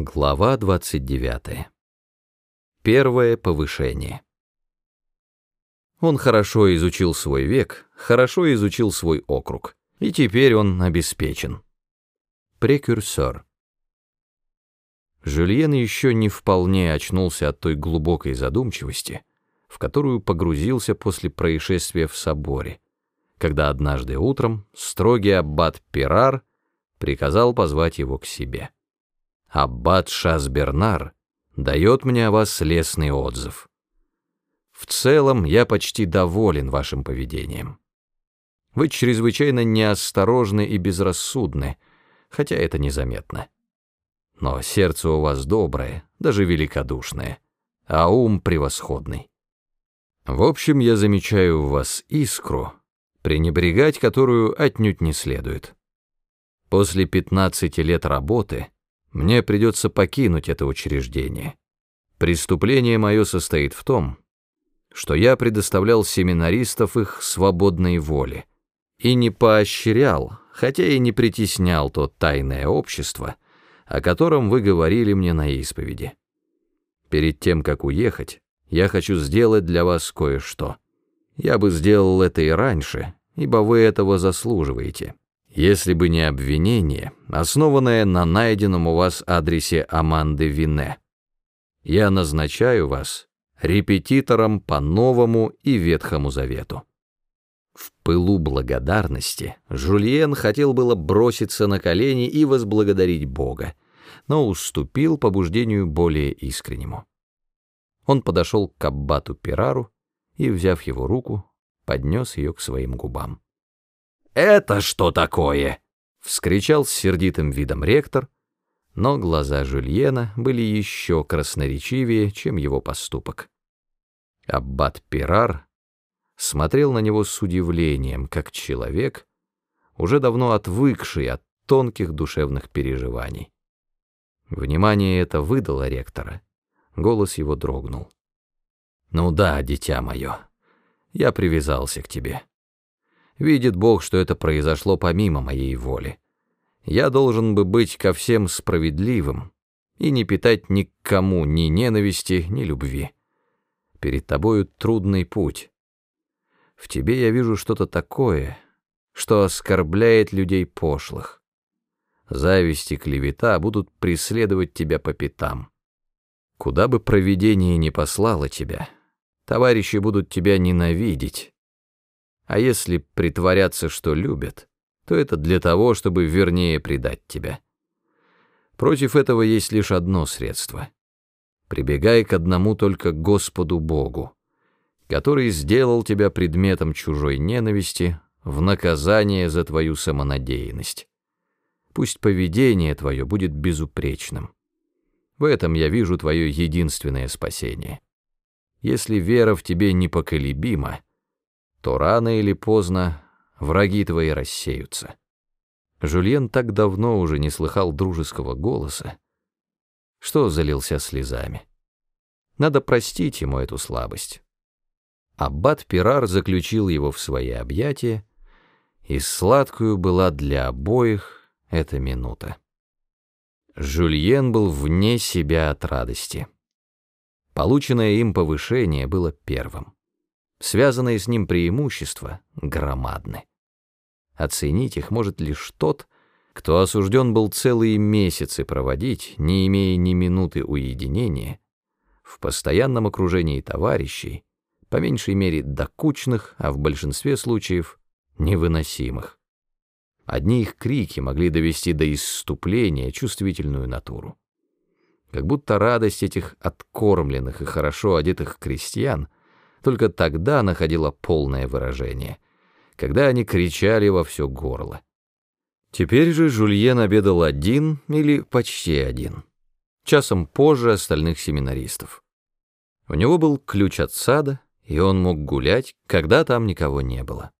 Глава 29. Первое повышение. Он хорошо изучил свой век, хорошо изучил свой округ, и теперь он обеспечен. Прекурсор. Жюльен еще не вполне очнулся от той глубокой задумчивости, в которую погрузился после происшествия в соборе, когда однажды утром строгий аббат Пирар приказал позвать его к себе. Аббат Шасбернар дает мне о вас лестный отзыв. В целом я почти доволен вашим поведением. Вы чрезвычайно неосторожны и безрассудны, хотя это незаметно. Но сердце у вас доброе, даже великодушное, а ум превосходный. В общем, я замечаю в вас искру, пренебрегать которую отнюдь не следует. После 15 лет работы — мне придется покинуть это учреждение. Преступление мое состоит в том, что я предоставлял семинаристов их свободной воле и не поощрял, хотя и не притеснял то тайное общество, о котором вы говорили мне на исповеди. Перед тем, как уехать, я хочу сделать для вас кое-что. Я бы сделал это и раньше, ибо вы этого заслуживаете если бы не обвинение, основанное на найденном у вас адресе Аманды Вине. Я назначаю вас репетитором по Новому и Ветхому Завету. В пылу благодарности Жульен хотел было броситься на колени и возблагодарить Бога, но уступил побуждению более искреннему. Он подошел к аббату Пирару и, взяв его руку, поднес ее к своим губам. «Это что такое?» — вскричал с сердитым видом ректор, но глаза Жюльена были еще красноречивее, чем его поступок. Аббат Пирар смотрел на него с удивлением, как человек, уже давно отвыкший от тонких душевных переживаний. Внимание это выдало ректора, голос его дрогнул. «Ну да, дитя мое, я привязался к тебе». Видит Бог, что это произошло помимо моей воли. Я должен бы быть ко всем справедливым и не питать ни к кому ни ненависти, ни любви. Перед тобою трудный путь. В тебе я вижу что-то такое, что оскорбляет людей пошлых. Зависть и клевета будут преследовать тебя по пятам. Куда бы провидение ни послало тебя, товарищи будут тебя ненавидеть, а если притворяться, что любят, то это для того, чтобы вернее предать тебя. Против этого есть лишь одно средство. Прибегай к одному только Господу Богу, который сделал тебя предметом чужой ненависти в наказание за твою самонадеянность. Пусть поведение твое будет безупречным. В этом я вижу твое единственное спасение. Если вера в тебе непоколебима, то рано или поздно враги твои рассеются. Жульен так давно уже не слыхал дружеского голоса, что залился слезами. Надо простить ему эту слабость. Аббат Пирар заключил его в свои объятия, и сладкую была для обоих эта минута. Жульен был вне себя от радости. Полученное им повышение было первым. Связанные с ним преимущества громадны. Оценить их может лишь тот, кто осужден был целые месяцы проводить, не имея ни минуты уединения, в постоянном окружении товарищей, по меньшей мере докучных, а в большинстве случаев невыносимых. Одни их крики могли довести до исступления чувствительную натуру. Как будто радость этих откормленных и хорошо одетых крестьян — только тогда находила полное выражение, когда они кричали во все горло. Теперь же Жульен обедал один или почти один, часом позже остальных семинаристов. У него был ключ от сада, и он мог гулять, когда там никого не было.